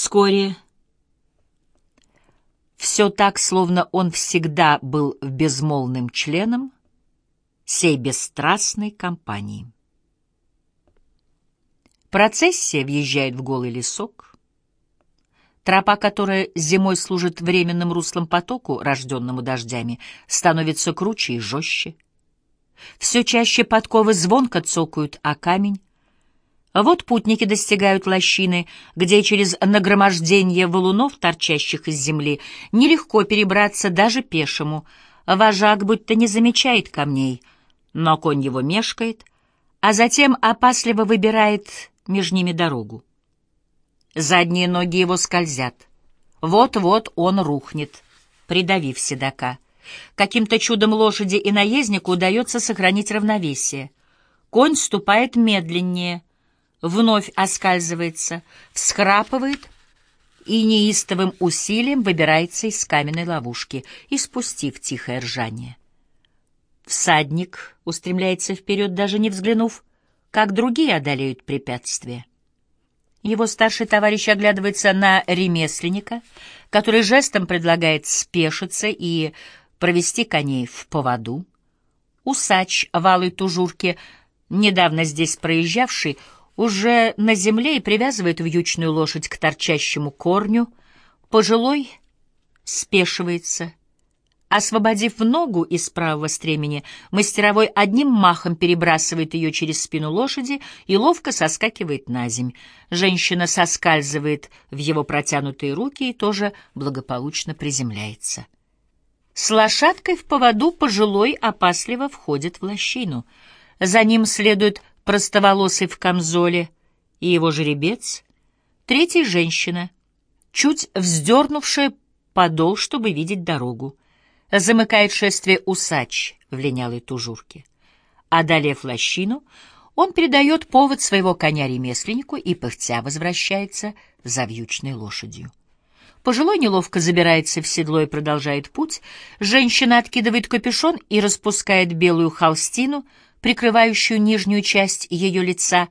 Вскоре все так, словно он всегда был безмолвным членом сей бесстрастной компании. Процессия въезжает в голый лесок. Тропа, которая зимой служит временным руслом потоку, рожденному дождями, становится круче и жестче. Все чаще подковы звонко цокают о камень. Вот путники достигают лощины, где через нагромождение валунов, торчащих из земли, нелегко перебраться даже пешему. Вожак будто не замечает камней, но конь его мешкает, а затем опасливо выбирает между ними дорогу. Задние ноги его скользят. Вот-вот он рухнет, придавив седока. Каким-то чудом лошади и наезднику удается сохранить равновесие. Конь ступает медленнее, вновь оскальзывается, всхрапывает и неистовым усилием выбирается из каменной ловушки, испустив тихое ржание. Всадник устремляется вперед, даже не взглянув, как другие одолеют препятствия. Его старший товарищ оглядывается на ремесленника, который жестом предлагает спешиться и провести коней в поводу. Усач в алой тужурке, недавно здесь проезжавший, уже на земле и привязывает вьючную лошадь к торчащему корню. Пожилой спешивается — Освободив ногу из правого стремени, мастеровой одним махом перебрасывает ее через спину лошади и ловко соскакивает на земь. Женщина соскальзывает в его протянутые руки и тоже благополучно приземляется. С лошадкой в поводу пожилой опасливо входит в лощину. За ним следует простоволосый в камзоле и его жеребец. Третья женщина, чуть вздернувшая подол, чтобы видеть дорогу замыкает шествие усач в линялой тужурке. Одолев лощину, он передает повод своего коня ремесленнику и, пыхтя, возвращается за вьючной лошадью. Пожилой неловко забирается в седло и продолжает путь. Женщина откидывает капюшон и распускает белую холстину, прикрывающую нижнюю часть ее лица.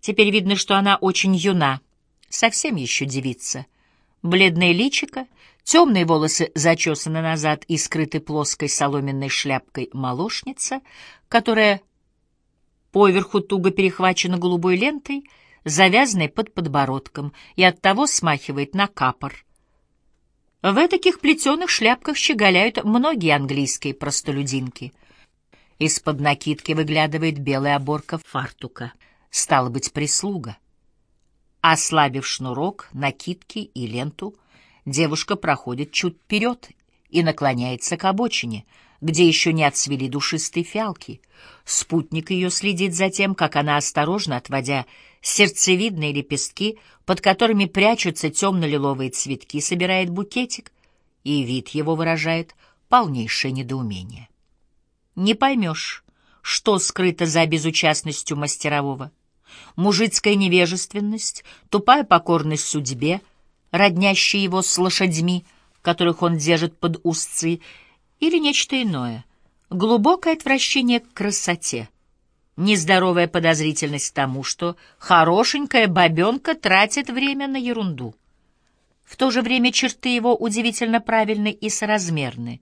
Теперь видно, что она очень юна, совсем еще девица. Бледное личико — Темные волосы зачесаны назад и скрыты плоской соломенной шляпкой молочница, которая поверху туго перехвачена голубой лентой, завязанной под подбородком, и оттого смахивает на капор. В таких плетеных шляпках щеголяют многие английские простолюдинки. Из-под накидки выглядывает белая оборка фартука. Стало быть, прислуга. Ослабив шнурок, накидки и ленту — Девушка проходит чуть вперед и наклоняется к обочине, где еще не отцвели душистые фиалки. Спутник ее следит за тем, как она, осторожно отводя сердцевидные лепестки, под которыми прячутся темно-лиловые цветки, собирает букетик, и вид его выражает полнейшее недоумение. Не поймешь, что скрыто за безучастностью мастерового. Мужицкая невежественность, тупая покорность судьбе — роднящие его с лошадьми, которых он держит под узцы, или нечто иное, глубокое отвращение к красоте, нездоровая подозрительность тому, что хорошенькая бабенка тратит время на ерунду. В то же время черты его удивительно правильны и соразмерны,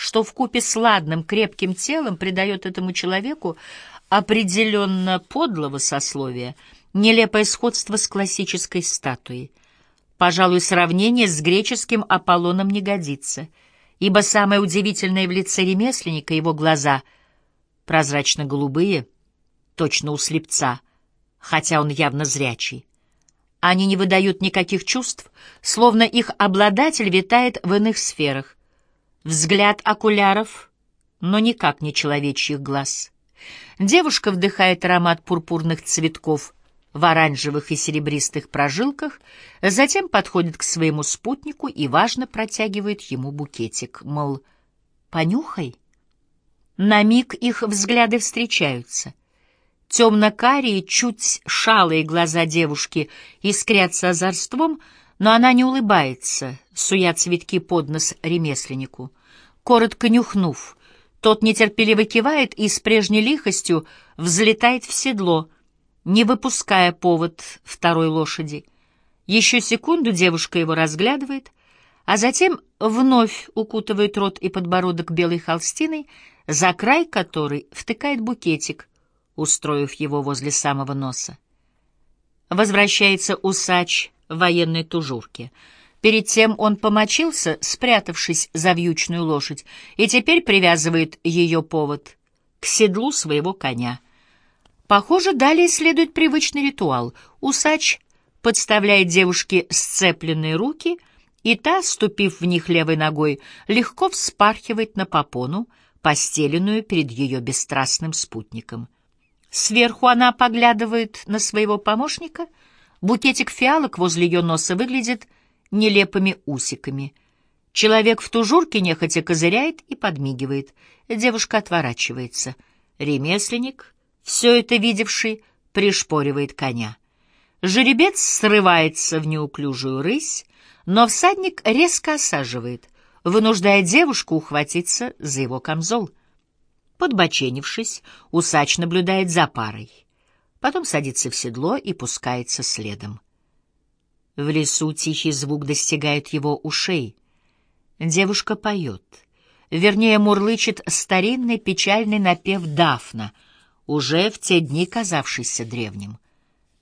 что в купе с ладным крепким телом придает этому человеку определенно подлого сословия, нелепое сходство с классической статуей — Пожалуй, сравнение с греческим Аполлоном не годится, ибо самое удивительное в лице ремесленника — его глаза, прозрачно-голубые, точно у слепца, хотя он явно зрячий. Они не выдают никаких чувств, словно их обладатель витает в иных сферах. Взгляд окуляров, но никак не человечьих глаз. Девушка вдыхает аромат пурпурных цветков — в оранжевых и серебристых прожилках, затем подходит к своему спутнику и, важно, протягивает ему букетик, мол, «Понюхай». На миг их взгляды встречаются. Темно-карие, чуть шалые глаза девушки искрятся озорством, но она не улыбается, суя цветки под нос ремесленнику. Коротко нюхнув, тот нетерпеливо кивает и с прежней лихостью взлетает в седло — не выпуская повод второй лошади. Еще секунду девушка его разглядывает, а затем вновь укутывает рот и подбородок белой холстиной, за край которой втыкает букетик, устроив его возле самого носа. Возвращается усач военной тужурке. Перед тем он помочился, спрятавшись за вьючную лошадь, и теперь привязывает ее повод к седлу своего коня. Похоже, далее следует привычный ритуал. Усач подставляет девушке сцепленные руки, и та, ступив в них левой ногой, легко вспархивает на попону, постеленную перед ее бесстрастным спутником. Сверху она поглядывает на своего помощника. Букетик фиалок возле ее носа выглядит нелепыми усиками. Человек в тужурке нехотя козыряет и подмигивает. Девушка отворачивается. Ремесленник, все это видевший, пришпоривает коня. Жеребец срывается в неуклюжую рысь, но всадник резко осаживает, вынуждая девушку ухватиться за его камзол. Подбоченившись, усач наблюдает за парой. Потом садится в седло и пускается следом. В лесу тихий звук достигает его ушей. Девушка поет. Вернее, мурлычет старинный печальный напев Дафна, уже в те дни казавшийся древним.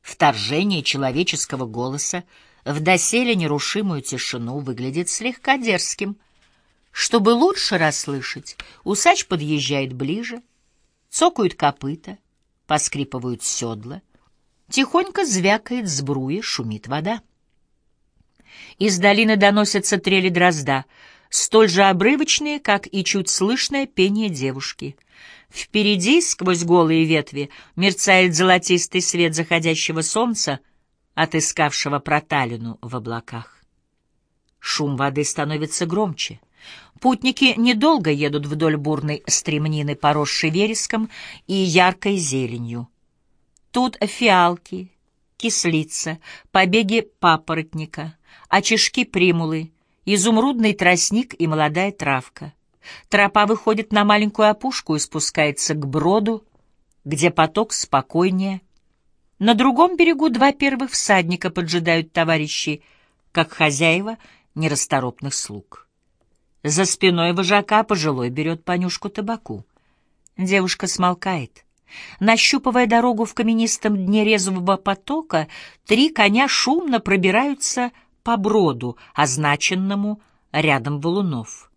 Вторжение человеческого голоса в доселе нерушимую тишину выглядит слегка дерзким. Чтобы лучше расслышать, усач подъезжает ближе, цокают копыта, поскрипывают седла, тихонько звякает сбруя, шумит вода. Из долины доносятся трели дрозда, столь же обрывочные, как и чуть слышное пение девушки — Впереди, сквозь голые ветви, мерцает золотистый свет заходящего солнца, отыскавшего проталину в облаках. Шум воды становится громче. Путники недолго едут вдоль бурной стремнины, поросшей вереском и яркой зеленью. Тут фиалки, кислица, побеги папоротника, очишки примулы, изумрудный тростник и молодая травка. Тропа выходит на маленькую опушку и спускается к броду, где поток спокойнее. На другом берегу два первых всадника поджидают товарищей, как хозяева нерасторопных слуг. За спиной вожака пожилой берет понюшку табаку. Девушка смолкает. Нащупывая дорогу в каменистом дне резвого потока, три коня шумно пробираются по броду, означенному рядом валунов.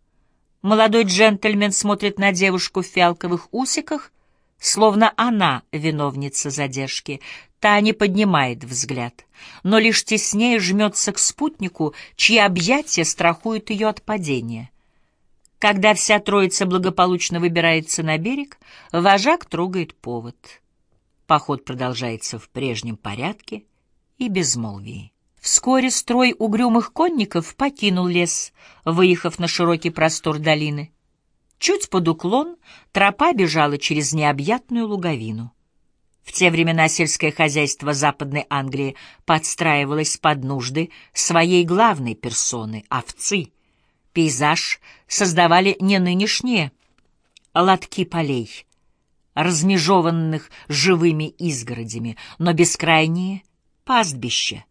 Молодой джентльмен смотрит на девушку в фиалковых усиках, словно она виновница задержки. Та не поднимает взгляд, но лишь теснее жмется к спутнику, чьи объятия страхуют ее от падения. Когда вся троица благополучно выбирается на берег, вожак трогает повод. Поход продолжается в прежнем порядке и безмолвии. Вскоре строй угрюмых конников покинул лес, выехав на широкий простор долины. Чуть под уклон тропа бежала через необъятную луговину. В те времена сельское хозяйство Западной Англии подстраивалось под нужды своей главной персоны — овцы. Пейзаж создавали не нынешние лотки полей, размежеванных живыми изгородями, но бескрайние пастбища,